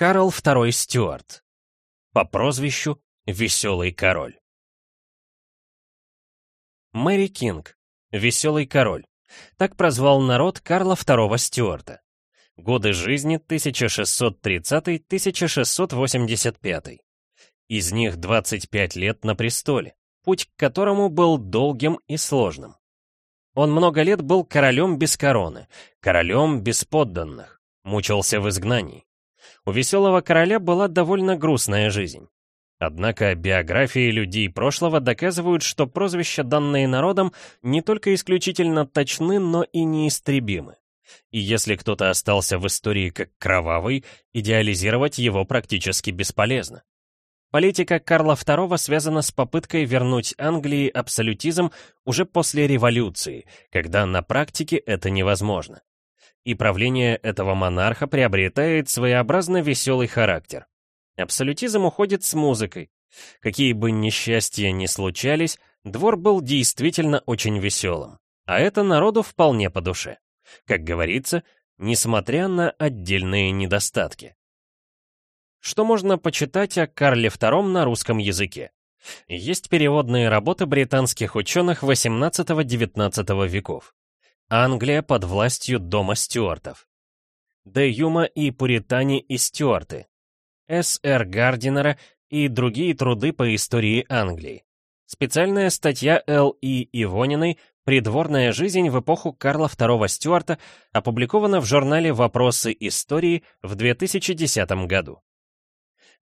Карл II Стюарт. По прозвищу Веселый Король. Мэри Кинг. Веселый Король. Так прозвал народ Карла II Стюарта. Годы жизни 1630-1685. Из них 25 лет на престоле, путь к которому был долгим и сложным. Он много лет был королем без короны, королем без подданных, мучился в изгнании. У веселого короля была довольно грустная жизнь. Однако биографии людей прошлого доказывают, что прозвища, данные народом, не только исключительно точны, но и неистребимы. И если кто-то остался в истории как кровавый, идеализировать его практически бесполезно. Политика Карла II связана с попыткой вернуть Англии абсолютизм уже после революции, когда на практике это невозможно. И правление этого монарха приобретает своеобразно веселый характер. Абсолютизм уходит с музыкой. Какие бы несчастья ни случались, двор был действительно очень веселым. А это народу вполне по душе. Как говорится, несмотря на отдельные недостатки. Что можно почитать о Карле II на русском языке? Есть переводные работы британских ученых XVIII-XIX веков. Англия под властью дома Стюартов. Де Юма и Пуритане и Стюарты. С.Р. Гардинера и другие труды по истории Англии. Специальная статья Л. И. Ивониной «Придворная жизнь в эпоху Карла II Стюарта» опубликована в журнале «Вопросы истории» в 2010 году.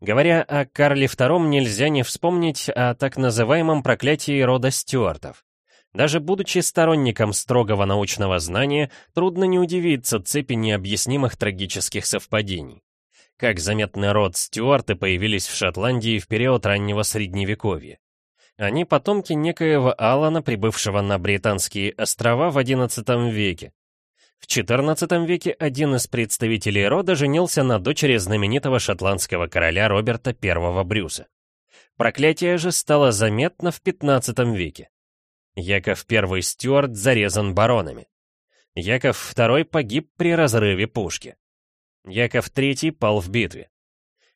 Говоря о Карле II, нельзя не вспомнить о так называемом проклятии рода Стюартов. Даже будучи сторонником строгого научного знания, трудно не удивиться цепи необъяснимых трагических совпадений. Как заметный род Стюарты появились в Шотландии в период раннего Средневековья. Они потомки некоего Алана, прибывшего на Британские острова в XI веке, в XIV веке один из представителей рода женился на дочери знаменитого шотландского короля Роберта I Брюса. Проклятие же стало заметно в XV веке. Яков I Стюарт зарезан баронами. Яков II погиб при разрыве пушки. Яков III пал в битве.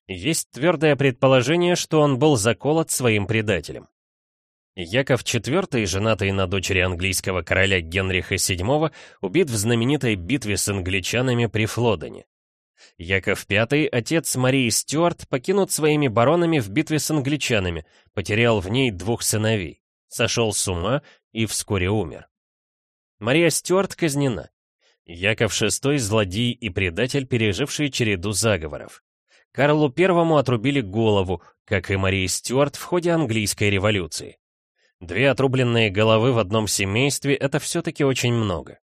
Есть твердое предположение, что он был заколот своим предателем. Яков IV, женатый на дочери английского короля Генриха VII, убит в знаменитой битве с англичанами при Флодене. Яков V, отец Марии Стюарт, покинут своими баронами в битве с англичанами, потерял в ней двух сыновей, сошел с ума и вскоре умер. Мария Стюарт казнена. Яков VI — злодей и предатель, переживший череду заговоров. Карлу I отрубили голову, как и Марии Стюарт в ходе английской революции. Две отрубленные головы в одном семействе — это все-таки очень много.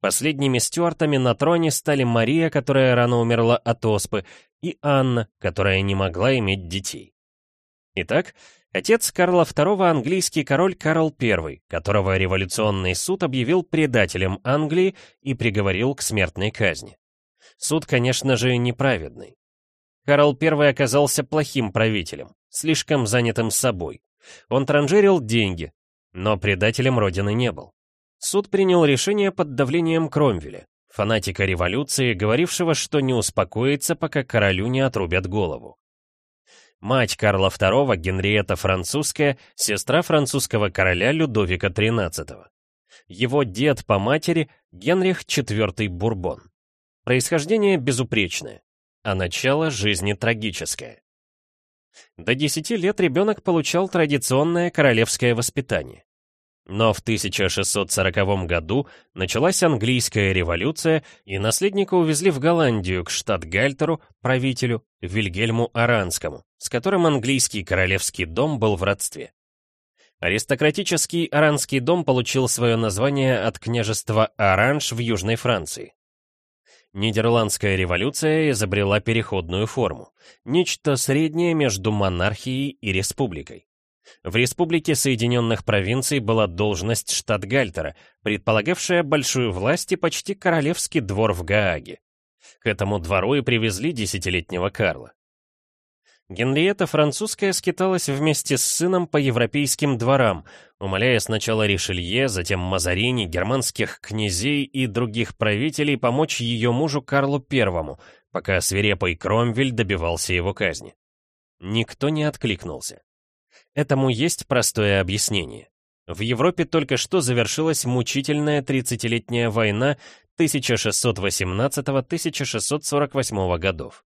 Последними стюартами на троне стали Мария, которая рано умерла от оспы, и Анна, которая не могла иметь детей. Итак, отец Карла II — английский король Карл I, которого революционный суд объявил предателем Англии и приговорил к смертной казни. Суд, конечно же, неправедный. Карл I оказался плохим правителем, слишком занятым собой, он транжирил деньги, но предателем Родины не был. Суд принял решение под давлением Кромвеля, фанатика революции, говорившего, что не успокоится, пока королю не отрубят голову. Мать Карла II, Генриетта Французская, сестра французского короля Людовика XIII. Его дед по матери Генрих IV Бурбон. Происхождение безупречное, а начало жизни трагическое. До 10 лет ребенок получал традиционное королевское воспитание. Но в 1640 году началась английская революция, и наследника увезли в Голландию к штат-гальтеру, правителю Вильгельму Аранскому, с которым английский королевский дом был в родстве. Аристократический Аранский дом получил свое название от княжества Оранж в Южной Франции. Нидерландская революция изобрела переходную форму, нечто среднее между монархией и республикой. В Республике Соединенных Провинций была должность штатгальтера, предполагавшая большую власть и почти королевский двор в Гааге. К этому двору и привезли десятилетнего Карла. Генриетта Французская скиталась вместе с сыном по европейским дворам, умоляя сначала Ришелье, затем Мазарини, германских князей и других правителей помочь ее мужу Карлу I, пока свирепый Кромвель добивался его казни. Никто не откликнулся. Этому есть простое объяснение. В Европе только что завершилась мучительная 30-летняя война 1618-1648 годов.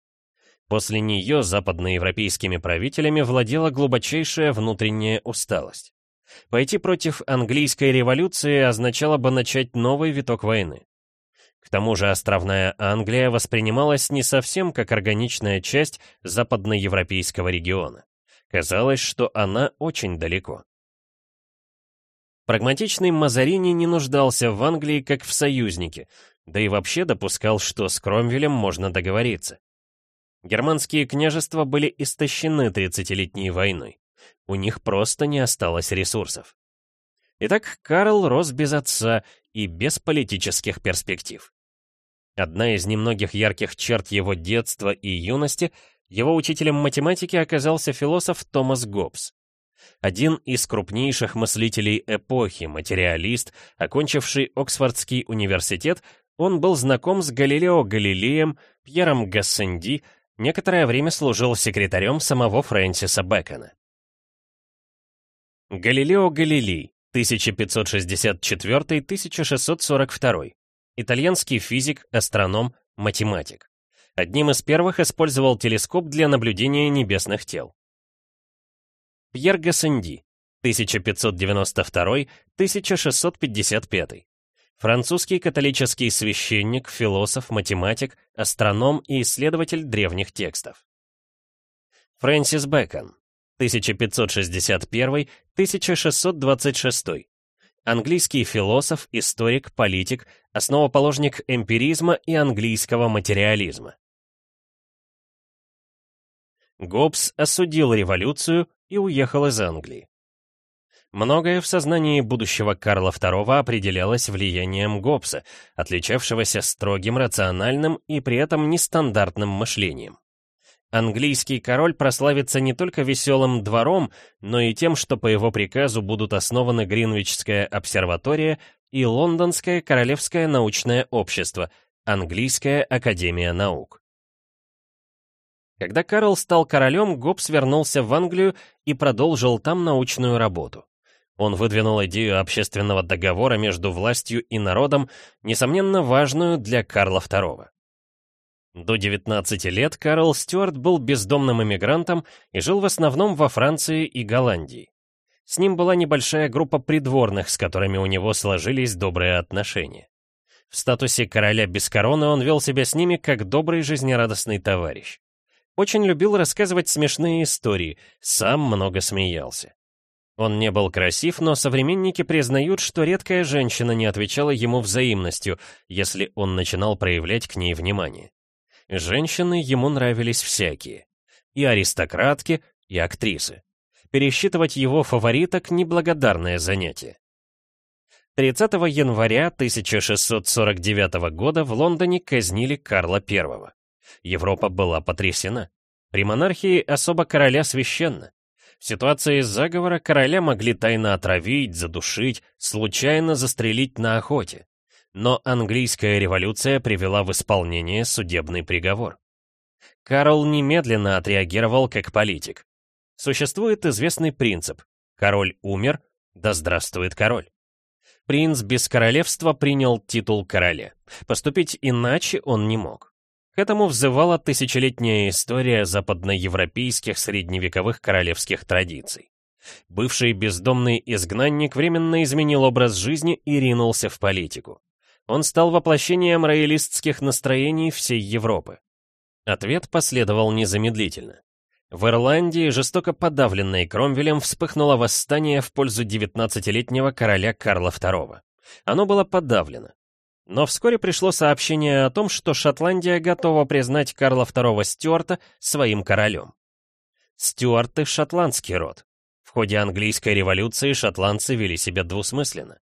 После нее западноевропейскими правителями владела глубочайшая внутренняя усталость. Пойти против английской революции означало бы начать новый виток войны. К тому же островная Англия воспринималась не совсем как органичная часть западноевропейского региона. Казалось, что она очень далеко. Прагматичный Мазарини не нуждался в Англии как в союзнике, да и вообще допускал, что с Кромвелем можно договориться. Германские княжества были истощены 30-летней войной. У них просто не осталось ресурсов. Итак, Карл рос без отца и без политических перспектив. Одна из немногих ярких черт его детства и юности, его учителем математики оказался философ Томас Гоббс. Один из крупнейших мыслителей эпохи, материалист, окончивший Оксфордский университет, он был знаком с Галилео Галилеем, Пьером Гассенди, некоторое время служил секретарем самого Фрэнсиса Бэкона. Галилео Галилей, 1564-1642, итальянский физик, астроном, математик. Одним из первых использовал телескоп для наблюдения небесных тел. Пьер Гассенди, 1592-1655. Французский католический священник, философ, математик, астроном и исследователь древних текстов. Фрэнсис Бэкон, 1561-1626. Английский философ, историк, политик, основоположник эмпиризма и английского материализма. Гоббс осудил революцию и уехал из Англии. Многое в сознании будущего Карла II определялось влиянием Гоббса, отличавшегося строгим рациональным и при этом нестандартным мышлением. Английский король прославится не только веселым двором, но и тем, что по его приказу будут основаны Гринвичская обсерватория и Лондонское королевское научное общество, Английская академия наук. Когда Карл стал королем, Гоббс вернулся в Англию и продолжил там научную работу. Он выдвинул идею общественного договора между властью и народом, несомненно важную для Карла II. До 19 лет Карл Стюарт был бездомным эмигрантом и жил в основном во Франции и Голландии. С ним была небольшая группа придворных, с которыми у него сложились добрые отношения. В статусе короля без короны он вел себя с ними как добрый жизнерадостный товарищ. Очень любил рассказывать смешные истории, сам много смеялся. Он не был красив, но современники признают, что редкая женщина не отвечала ему взаимностью, если он начинал проявлять к ней внимание. Женщины января нравились всякие. И аристократки, и актрисы. Пересчитывать его фавориток — неблагодарное занятие. 30 января 1649 года в Лондоне казнили Карла I. Европа была потрясена. При монархии особо короля священно. В ситуации заговора короля могли тайно отравить, задушить, случайно застрелить на охоте. Но английская революция привела в исполнение судебный приговор. Карл немедленно отреагировал как политик. Существует известный принцип «король умер, да здравствует король». Принц без королевства принял титул короля. Поступить иначе он не мог. К этому взывала тысячелетняя история западноевропейских средневековых королевских традиций. Бывший бездомный изгнанник временно изменил образ жизни и ринулся в политику. Он стал воплощением роялистских настроений всей Европы. Ответ последовал незамедлительно. В Ирландии, жестоко подавленной Кромвелем, вспыхнуло восстание в пользу 19-летнего короля Карла II. Оно было подавлено. Но вскоре пришло сообщение о том, что Шотландия готова признать Карла II Стюарта своим королем. Стюарты — шотландский род. В ходе английской революции шотландцы вели себя двусмысленно.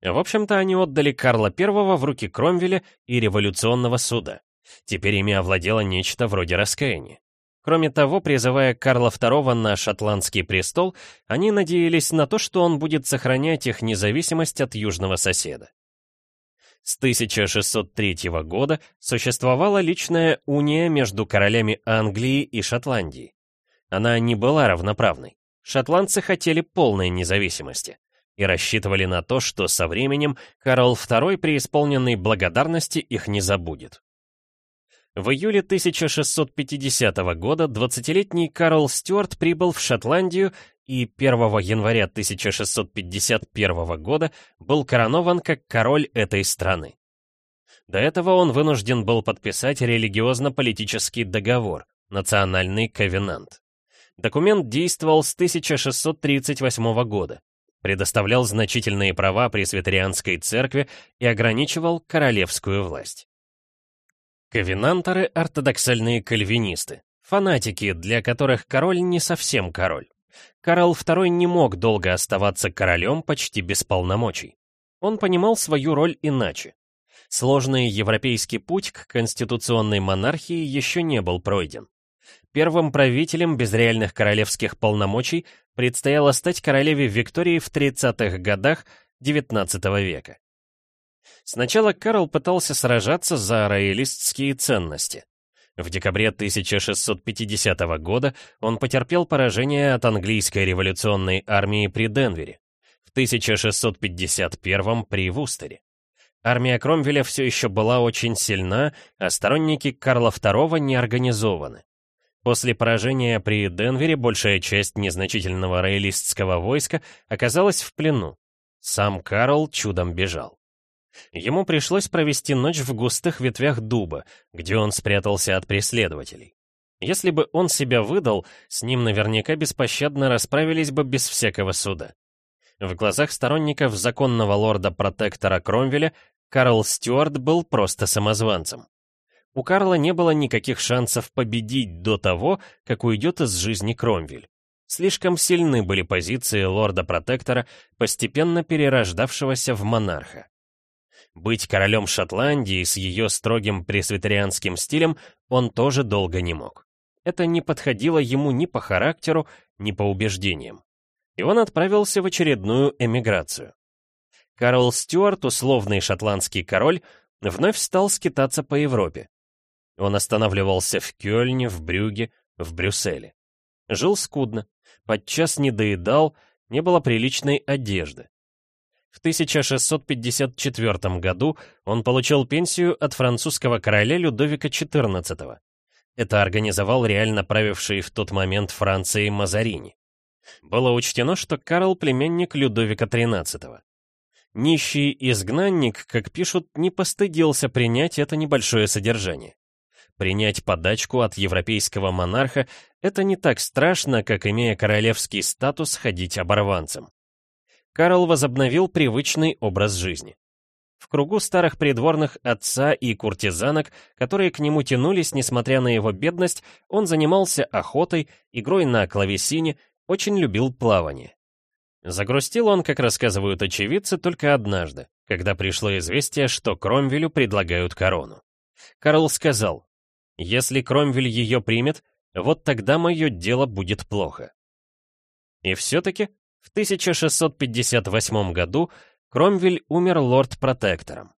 В общем-то, они отдали Карла I в руки Кромвеля и революционного суда. Теперь ими овладело нечто вроде раскаяния. Кроме того, призывая Карла II на шотландский престол, они надеялись на то, что он будет сохранять их независимость от южного соседа. С 1603 года существовала личная уния между королями Англии и Шотландии. Она не была равноправной. Шотландцы хотели полной независимости и рассчитывали на то, что со временем Карл II, преисполненный благодарности, их не забудет. В июле 1650 года 20-летний Карл Стюарт прибыл в Шотландию и 1 января 1651 года был коронован как король этой страны. До этого он вынужден был подписать религиозно-политический договор, национальный ковенант. Документ действовал с 1638 года, предоставлял значительные права пресвитерианской церкви и ограничивал королевскую власть. Ковенанторы — ортодоксальные кальвинисты, фанатики, для которых король не совсем король. Карл II не мог долго оставаться королем почти без полномочий. Он понимал свою роль иначе. Сложный европейский путь к конституционной монархии еще не был пройден. Первым правителем без реальных королевских полномочий предстояло стать королеве Виктории в 30-х годах XIX века. Сначала Карл пытался сражаться за роялистские ценности. В декабре 1650 года он потерпел поражение от английской революционной армии при Денвере, в 1651 при Вустере. Армия Кромвеля все еще была очень сильна, а сторонники Карла II не организованы. После поражения при Денвере большая часть незначительного роялистского войска оказалась в плену. Сам Карл чудом бежал. Ему пришлось провести ночь в густых ветвях дуба, где он спрятался от преследователей. Если бы он себя выдал, с ним наверняка беспощадно расправились бы без всякого суда. В глазах сторонников законного лорда-протектора Кромвеля Карл Стюарт был просто самозванцем. У Карла не было никаких шансов победить до того, как уйдет из жизни Кромвель. Слишком сильны были позиции лорда-протектора, постепенно перерождавшегося в монарха. Быть королем Шотландии с ее строгим пресвитерианским стилем он тоже долго не мог. Это не подходило ему ни по характеру, ни по убеждениям. И он отправился в очередную эмиграцию. Карл Стюарт, условный шотландский король, вновь стал скитаться по Европе. Он останавливался в Кёльне, в Брюге, в Брюсселе. Жил скудно, подчас не доедал, не было приличной одежды. В 1654 году он получил пенсию от французского короля Людовика XIV. Это организовал реально правивший в тот момент Францией Мазарини. Было учтено, что Карл — племянник Людовика XIII. Нищий изгнанник, как пишут, не постыдился принять это небольшое содержание. Принять подачку от европейского монарха — это не так страшно, как, имея королевский статус, ходить оборванцем. Карл возобновил привычный образ жизни. В кругу старых придворных отца и куртизанок, которые к нему тянулись, несмотря на его бедность, он занимался охотой, игрой на клавесине, очень любил плавание. Загрустил он, как рассказывают очевидцы, только однажды, когда пришло известие, что Кромвелю предлагают корону. Карл сказал, «Если Кромвель ее примет, вот тогда мое дело будет плохо». И все-таки в 1658 году Кромвель умер лорд-протектором.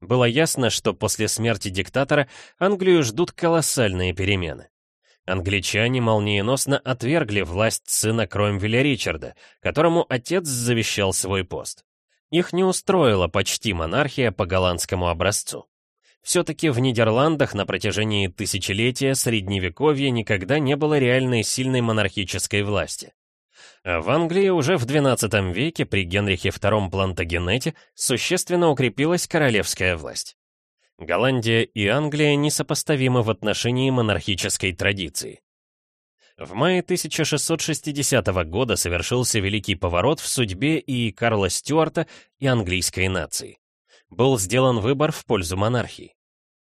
Было ясно, что после смерти диктатора Англию ждут колоссальные перемены. Англичане молниеносно отвергли власть сына Кромвеля Ричарда, которому отец завещал свой пост. Их не устроила почти монархия по голландскому образцу. Все-таки в Нидерландах на протяжении тысячелетия Средневековья никогда не было реальной сильной монархической власти. А в Англии уже в XII веке при Генрихе II Плантагенете существенно укрепилась королевская власть. Голландия и Англия несопоставимы в отношении монархической традиции. В мае 1660 года совершился великий поворот в судьбе и Карла Стюарта, и английской нации. Был сделан выбор в пользу монархии.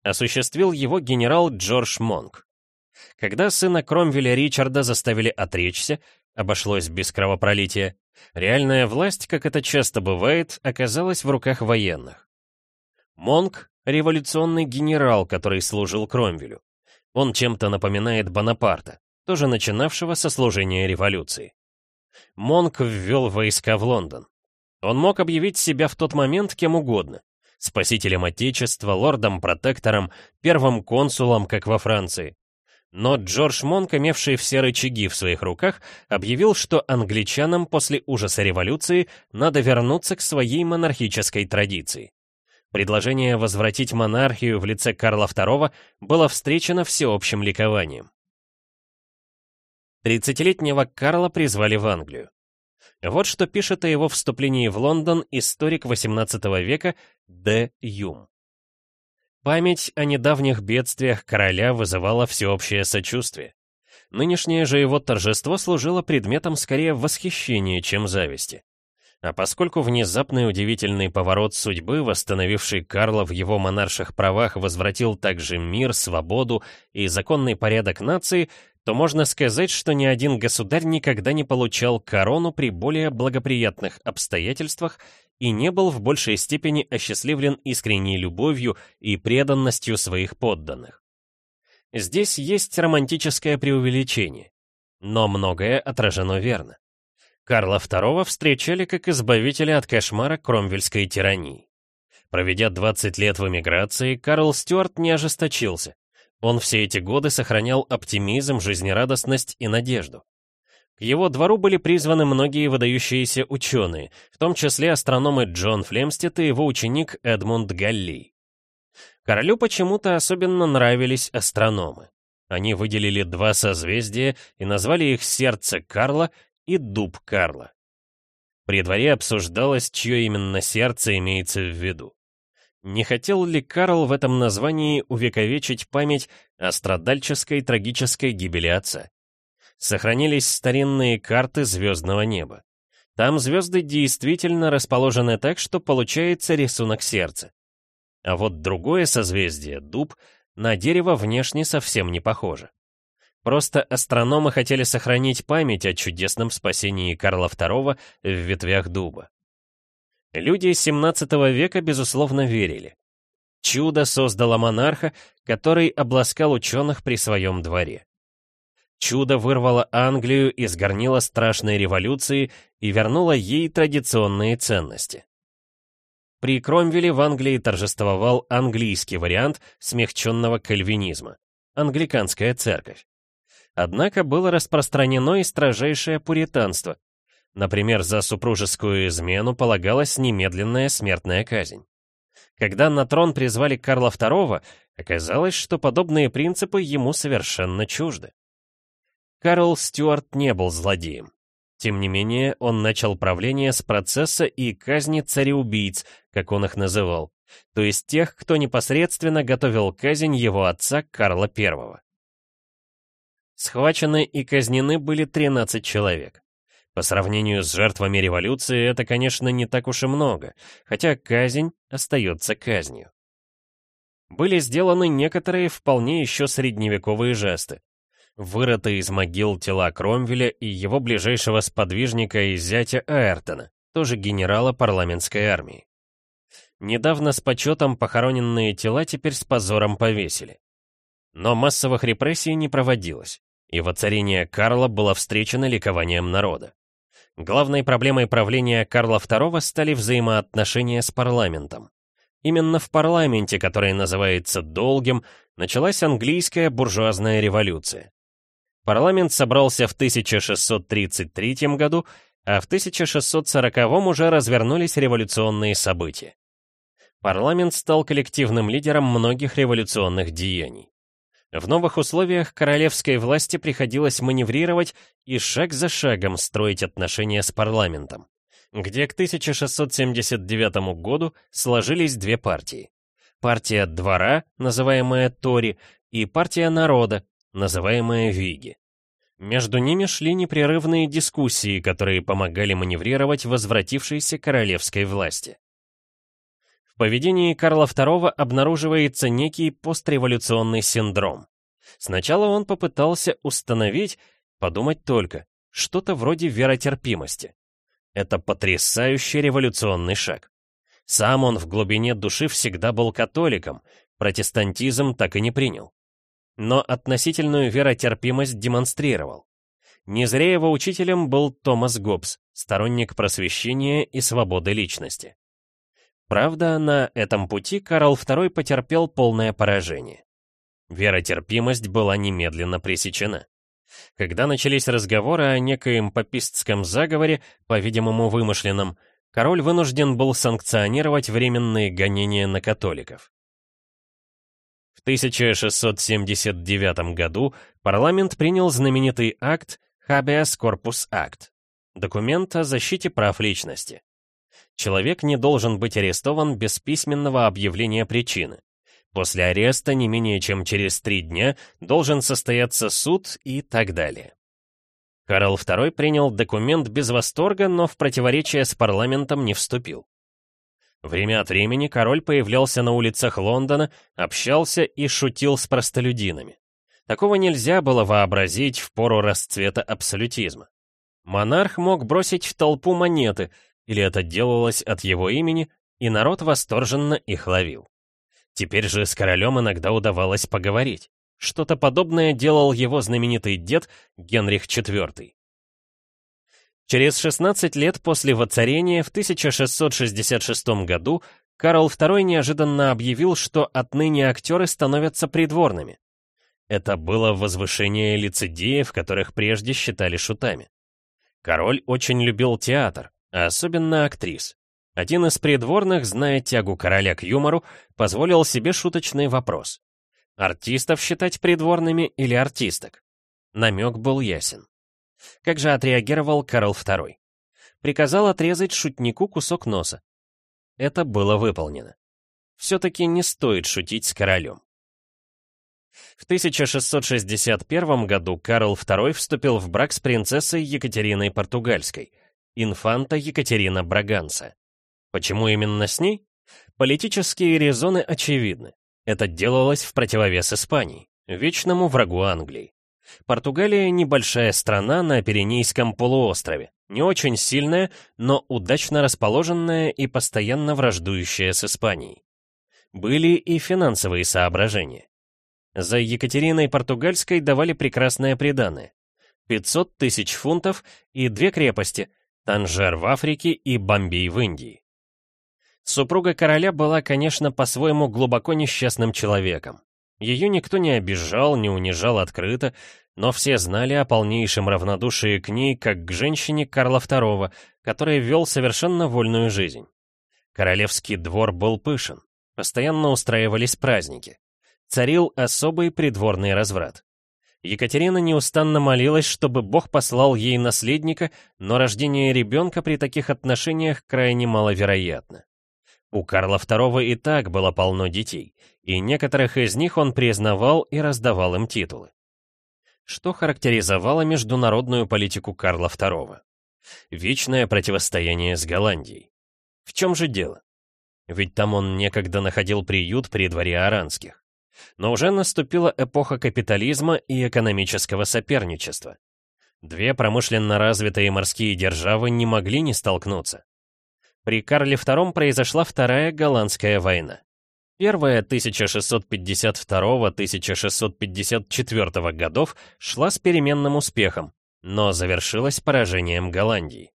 Осуществил его генерал Джордж Монк. Когда сына Кромвеля Ричарда заставили отречься, обошлось без кровопролития, реальная власть, как это часто бывает, оказалась в руках военных. Монк — революционный генерал, который служил Кромвелю. Он чем-то напоминает Бонапарта, тоже начинавшего со служения революции. Монк ввел войска в Лондон. Он мог объявить себя в тот момент кем угодно. спасителем Отечества, лордом-протектором, первым консулом, как во Франции. Но Джордж Монк, имевший все рычаги в своих руках, объявил, что англичанам после ужаса революции надо вернуться к своей монархической традиции. Предложение возвратить монархию в лице Карла II было встречено всеобщим ликованием. Тридцатилетнего Карла призвали в Англию. Вот что пишет о его вступлении в Лондон историк XVIII века Д. Юм. Память о недавних бедствиях короля вызывала всеобщее сочувствие. Нынешнее же его торжество служило предметом скорее восхищения, чем зависти. А поскольку внезапный удивительный поворот судьбы, восстановивший Карла в его монарших правах, возвратил также мир, свободу и законный порядок нации, то можно сказать, что ни один государь никогда не получал корону при более благоприятных обстоятельствах и не был в большей степени осчастливлен искренней любовью и преданностью своих подданных. Здесь есть романтическое преувеличение, но многое отражено верно. Карла II встречали как избавителя от кошмара кромвельской тирании. Проведя 20 лет в эмиграции, Карл Стюарт не ожесточился. Он все эти годы сохранял оптимизм, жизнерадостность и надежду. К его двору были призваны многие выдающиеся ученые, в том числе астрономы Джон Флемстед и его ученик Эдмунд Галли. Королю почему-то особенно нравились астрономы. Они выделили два созвездия и назвали их «Сердце Карла» и дуб Карла. При дворе обсуждалось, чье именно сердце имеется в виду. Не хотел ли Карл в этом названии увековечить память о страдальческой трагической гибели отца? Сохранились старинные карты звездного неба. Там звезды действительно расположены так, что получается рисунок сердца. А вот другое созвездие, дуб, на дерево внешне совсем не похоже. Просто астрономы хотели сохранить память о чудесном спасении Карла II в ветвях дуба. Люди 17 века, безусловно, верили. Чудо создало монарха, который обласкал ученых при своем дворе. Чудо вырвало Англию из горнила страшной революции и вернуло ей традиционные ценности. При Кромвеле в Англии торжествовал английский вариант смягченного кальвинизма – англиканская церковь. Однако было распространено и строжайшее пуританство. Например, за супружескую измену полагалась немедленная смертная казнь. Когда на трон призвали Карла II, оказалось, что подобные принципы ему совершенно чужды. Карл Стюарт не был злодеем. Тем не менее, он начал правление с процесса и казни цареубийц, как он их называл, то есть тех, кто непосредственно готовил казнь его отца Карла I. Схвачены и казнены были 13 человек. По сравнению с жертвами революции это, конечно, не так уж и много, хотя казнь остается казнью. Были сделаны некоторые вполне еще средневековые жесты. Вырыты из могил тела Кромвеля и его ближайшего сподвижника и зятя Аэртона, тоже генерала парламентской армии. Недавно с почетом похороненные тела теперь с позором повесили. Но массовых репрессий не проводилось и воцарение Карла было встречено ликованием народа. Главной проблемой правления Карла II стали взаимоотношения с парламентом. Именно в парламенте, который называется долгим, началась английская буржуазная революция. Парламент собрался в 1633 году, а в 1640 уже развернулись революционные события. Парламент стал коллективным лидером многих революционных деяний. В новых условиях королевской власти приходилось маневрировать и шаг за шагом строить отношения с парламентом, где к 1679 году сложились две партии. Партия двора, называемая Тори, и партия народа, называемая Виги. Между ними шли непрерывные дискуссии, которые помогали маневрировать возвратившейся королевской власти поведении Карла II обнаруживается некий постреволюционный синдром. Сначала он попытался установить, подумать только, что-то вроде веротерпимости. Это потрясающий революционный шаг. Сам он в глубине души всегда был католиком, протестантизм так и не принял. Но относительную веротерпимость демонстрировал. Не зря его учителем был Томас Гоббс, сторонник просвещения и свободы личности. Правда, на этом пути Карл II потерпел полное поражение. Веротерпимость была немедленно пресечена. Когда начались разговоры о некоем папистском заговоре, по-видимому вымышленном, король вынужден был санкционировать временные гонения на католиков. В 1679 году парламент принял знаменитый акт Habeas Corpus Act, документ о защите прав личности. Человек не должен быть арестован без письменного объявления причины. После ареста не менее чем через три дня должен состояться суд и так далее. Карл II принял документ без восторга, но в противоречие с парламентом не вступил. Время от времени король появлялся на улицах Лондона, общался и шутил с простолюдинами. Такого нельзя было вообразить в пору расцвета абсолютизма. Монарх мог бросить в толпу монеты, или это делалось от его имени, и народ восторженно их ловил. Теперь же с королем иногда удавалось поговорить. Что-то подобное делал его знаменитый дед Генрих IV. Через 16 лет после воцарения в 1666 году Карл II неожиданно объявил, что отныне актеры становятся придворными. Это было возвышение лицедеев, которых прежде считали шутами. Король очень любил театр, а особенно актрис. Один из придворных, зная тягу короля к юмору, позволил себе шуточный вопрос. Артистов считать придворными или артисток? Намек был ясен. Как же отреагировал Карл II? Приказал отрезать шутнику кусок носа. Это было выполнено. Все-таки не стоит шутить с королем. В 1661 году Карл II вступил в брак с принцессой Екатериной Португальской, инфанта Екатерина Браганса. Почему именно с ней? Политические резоны очевидны. Это делалось в противовес Испании, вечному врагу Англии. Португалия — небольшая страна на Пиренейском полуострове, не очень сильная, но удачно расположенная и постоянно враждующая с Испанией. Были и финансовые соображения. За Екатериной Португальской давали прекрасное приданое. 500 тысяч фунтов и две крепости — Танжер в Африке и Бомбей в Индии. Супруга короля была, конечно, по-своему глубоко несчастным человеком. Ее никто не обижал, не унижал открыто, но все знали о полнейшем равнодушии к ней, как к женщине Карла II, который вел совершенно вольную жизнь. Королевский двор был пышен, постоянно устраивались праздники. Царил особый придворный разврат. Екатерина неустанно молилась, чтобы Бог послал ей наследника, но рождение ребенка при таких отношениях крайне маловероятно. У Карла II и так было полно детей, и некоторых из них он признавал и раздавал им титулы. Что характеризовало международную политику Карла II? Вечное противостояние с Голландией. В чем же дело? Ведь там он некогда находил приют при дворе Аранских. Но уже наступила эпоха капитализма и экономического соперничества. Две промышленно развитые морские державы не могли не столкнуться. При Карле II произошла Вторая Голландская война. Первая 1652-1654 годов шла с переменным успехом, но завершилась поражением Голландии.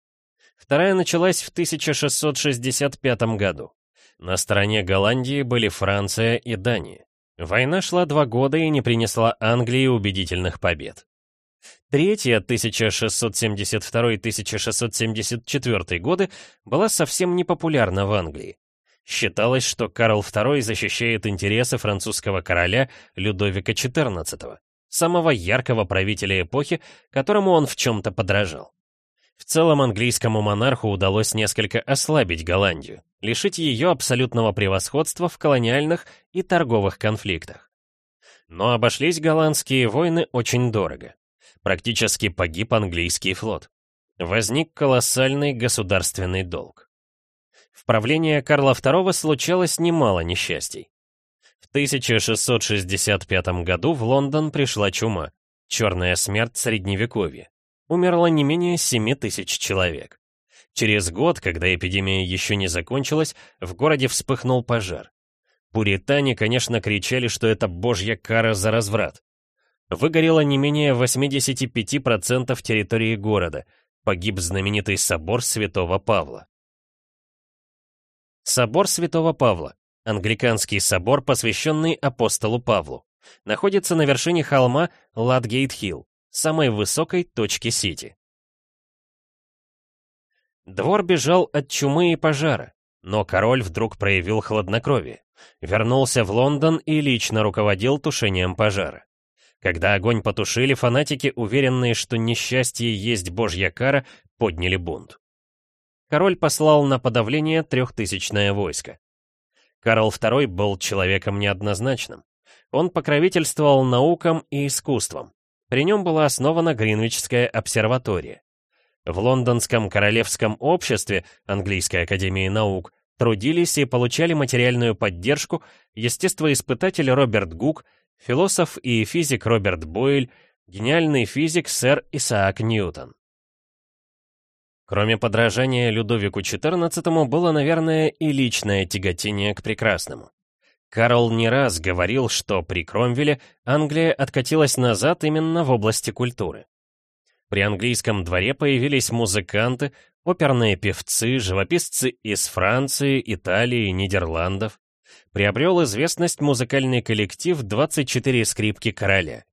Вторая началась в 1665 году. На стороне Голландии были Франция и Дания. Война шла два года и не принесла Англии убедительных побед. Третья, 1672-1674 годы, была совсем непопулярна в Англии. Считалось, что Карл II защищает интересы французского короля Людовика XIV, самого яркого правителя эпохи, которому он в чем-то подражал. В целом английскому монарху удалось несколько ослабить Голландию, лишить ее абсолютного превосходства в колониальных и торговых конфликтах. Но обошлись голландские войны очень дорого. Практически погиб английский флот. Возник колоссальный государственный долг. В правлении Карла II случалось немало несчастий. В 1665 году в Лондон пришла чума, черная смерть средневековья. Умерло не менее 7 тысяч человек. Через год, когда эпидемия еще не закончилась, в городе вспыхнул пожар. Пуритане, конечно, кричали, что это божья кара за разврат. Выгорело не менее 85% территории города, погиб знаменитый собор святого Павла. Собор Святого Павла, англиканский собор, посвященный апостолу Павлу, находится на вершине холма Ладгейт-Хилл, самой высокой точки Сити. Двор бежал от чумы и пожара, но король вдруг проявил хладнокровие, вернулся в Лондон и лично руководил тушением пожара. Когда огонь потушили, фанатики, уверенные, что несчастье есть божья кара, подняли бунт. Король послал на подавление трехтысячное войско. Карл II был человеком неоднозначным. Он покровительствовал наукам и искусствам. При нем была основана Гринвичская обсерватория. В Лондонском королевском обществе Английской академии наук трудились и получали материальную поддержку естествоиспытатель Роберт Гук, философ и физик Роберт Бойль, гениальный физик сэр Исаак Ньютон. Кроме подражания Людовику XIV было, наверное, и личное тяготение к прекрасному. Карл не раз говорил, что при Кромвеле Англия откатилась назад именно в области культуры. При английском дворе появились музыканты, оперные певцы, живописцы из Франции, Италии, Нидерландов. Приобрел известность музыкальный коллектив «24 скрипки короля».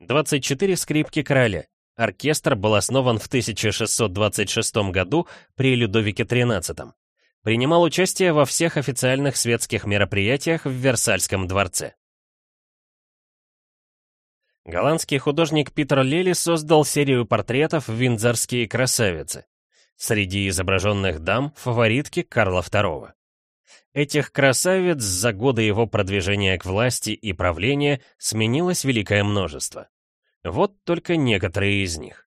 24 скрипки короля. Оркестр был основан в 1626 году при Людовике XIII. Принимал участие во всех официальных светских мероприятиях в Версальском дворце. Голландский художник Питер Лели создал серию портретов «Виндзорские красавицы». Среди изображенных дам — фаворитки Карла II. Этих красавиц за годы его продвижения к власти и правления сменилось великое множество. Вот только некоторые из них.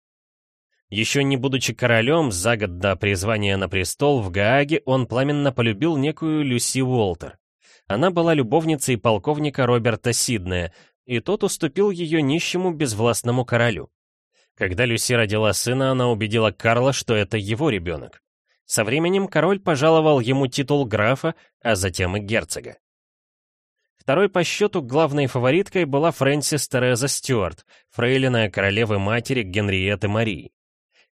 Еще не будучи королем, за год до призвания на престол в Гааге он пламенно полюбил некую Люси Уолтер. Она была любовницей полковника Роберта Сиднея, и тот уступил ее нищему безвластному королю. Когда Люси родила сына, она убедила Карла, что это его ребенок. Со временем король пожаловал ему титул графа, а затем и герцога. Второй по счету главной фавориткой была Фрэнсис Тереза Стюарт, фрейлина королевы-матери Генриетты Марии.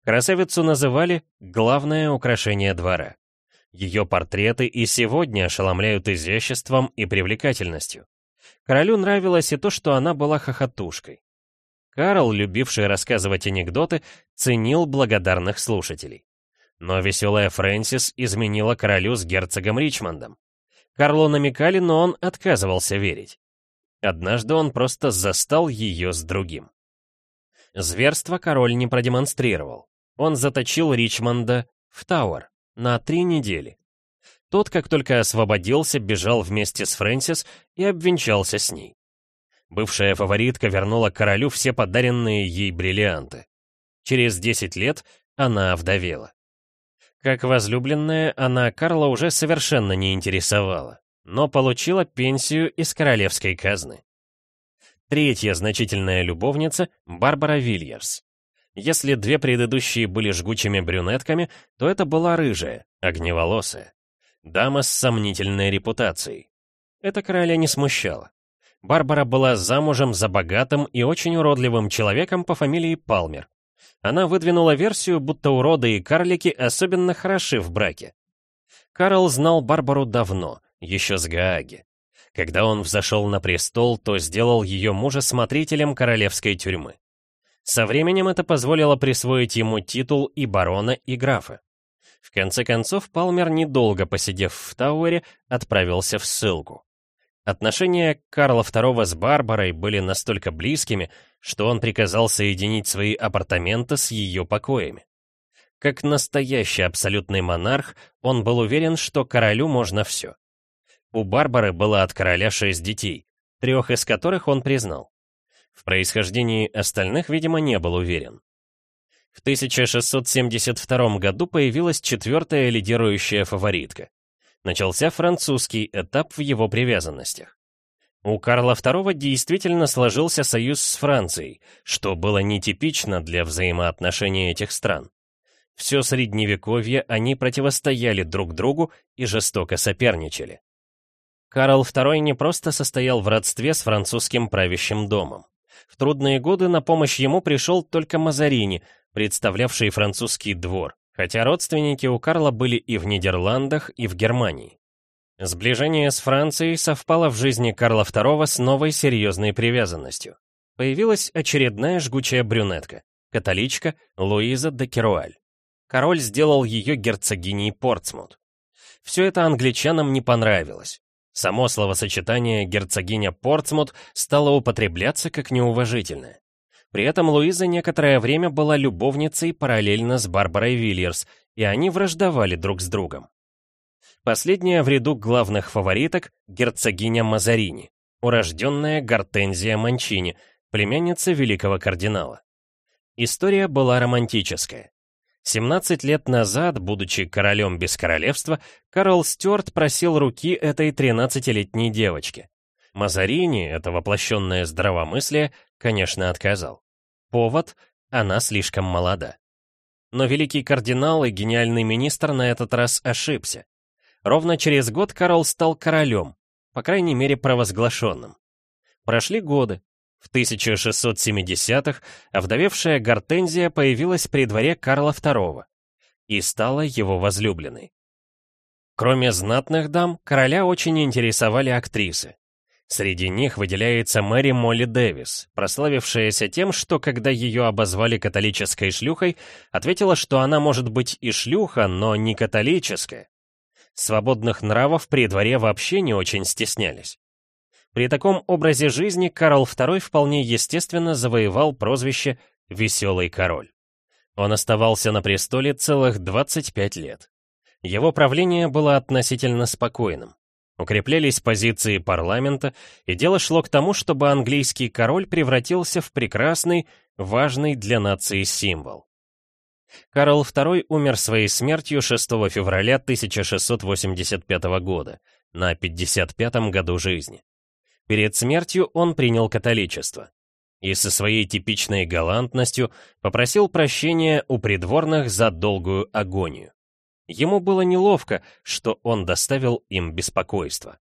Красавицу называли «главное украшение двора». Ее портреты и сегодня ошеломляют изяществом и привлекательностью. Королю нравилось и то, что она была хохотушкой. Карл, любивший рассказывать анекдоты, ценил благодарных слушателей. Но веселая Фрэнсис изменила королю с герцогом Ричмондом. Карлу намекали, но он отказывался верить. Однажды он просто застал ее с другим. Зверство король не продемонстрировал. Он заточил Ричмонда в Тауэр на три недели. Тот, как только освободился, бежал вместе с Фрэнсис и обвенчался с ней. Бывшая фаворитка вернула королю все подаренные ей бриллианты. Через 10 лет она овдовела. Как возлюбленная, она Карла уже совершенно не интересовала, но получила пенсию из королевской казны. Третья значительная любовница — Барбара Вильерс. Если две предыдущие были жгучими брюнетками, то это была рыжая, огневолосая. Дама с сомнительной репутацией. Это короля не смущало. Барбара была замужем за богатым и очень уродливым человеком по фамилии Палмер. Она выдвинула версию, будто уроды и карлики особенно хороши в браке. Карл знал Барбару давно, еще с Гааги. Когда он взошел на престол, то сделал ее мужа смотрителем королевской тюрьмы. Со временем это позволило присвоить ему титул и барона, и графа. В конце концов, Палмер, недолго посидев в Тауэре, отправился в ссылку. Отношения Карла II с Барбарой были настолько близкими, что он приказал соединить свои апартаменты с ее покоями. Как настоящий абсолютный монарх, он был уверен, что королю можно все. У Барбары было от короля шесть детей, трех из которых он признал. В происхождении остальных, видимо, не был уверен. В 1672 году появилась четвертая лидирующая фаворитка. Начался французский этап в его привязанностях. У Карла II действительно сложился союз с Францией, что было нетипично для взаимоотношений этих стран. Все средневековье они противостояли друг другу и жестоко соперничали. Карл II не просто состоял в родстве с французским правящим домом. В трудные годы на помощь ему пришел только Мазарини, представлявший французский двор, хотя родственники у Карла были и в Нидерландах, и в Германии. Сближение с Францией совпало в жизни Карла II с новой серьезной привязанностью. Появилась очередная жгучая брюнетка, католичка Луиза де Керуаль. Король сделал ее герцогиней Портсмут. Все это англичанам не понравилось. Само словосочетание «герцогиня Портсмут» стало употребляться как неуважительное. При этом Луиза некоторое время была любовницей параллельно с Барбарой Вильерс, и они враждовали друг с другом. Последняя в ряду главных фавориток — герцогиня Мазарини, урожденная Гортензия Манчини, племянница великого кардинала. История была романтическая. 17 лет назад, будучи королем без королевства, Карл Стюарт просил руки этой 13-летней девочки. Мазарини, это воплощенное здравомыслие, конечно, отказал. Повод — она слишком молода. Но великий кардинал и гениальный министр на этот раз ошибся. Ровно через год Карл стал королем, по крайней мере провозглашенным. Прошли годы. В 1670-х овдовевшая Гортензия появилась при дворе Карла II и стала его возлюбленной. Кроме знатных дам, короля очень интересовали актрисы. Среди них выделяется Мэри Молли Дэвис, прославившаяся тем, что когда ее обозвали католической шлюхой, ответила, что она может быть и шлюха, но не католическая. Свободных нравов при дворе вообще не очень стеснялись. При таком образе жизни Карл II вполне естественно завоевал прозвище «Веселый король». Он оставался на престоле целых 25 лет. Его правление было относительно спокойным. Укреплялись позиции парламента, и дело шло к тому, чтобы английский король превратился в прекрасный, важный для нации символ. Карл II умер своей смертью 6 февраля 1685 года, на 55-м году жизни. Перед смертью он принял католичество и со своей типичной галантностью попросил прощения у придворных за долгую агонию. Ему было неловко, что он доставил им беспокойство.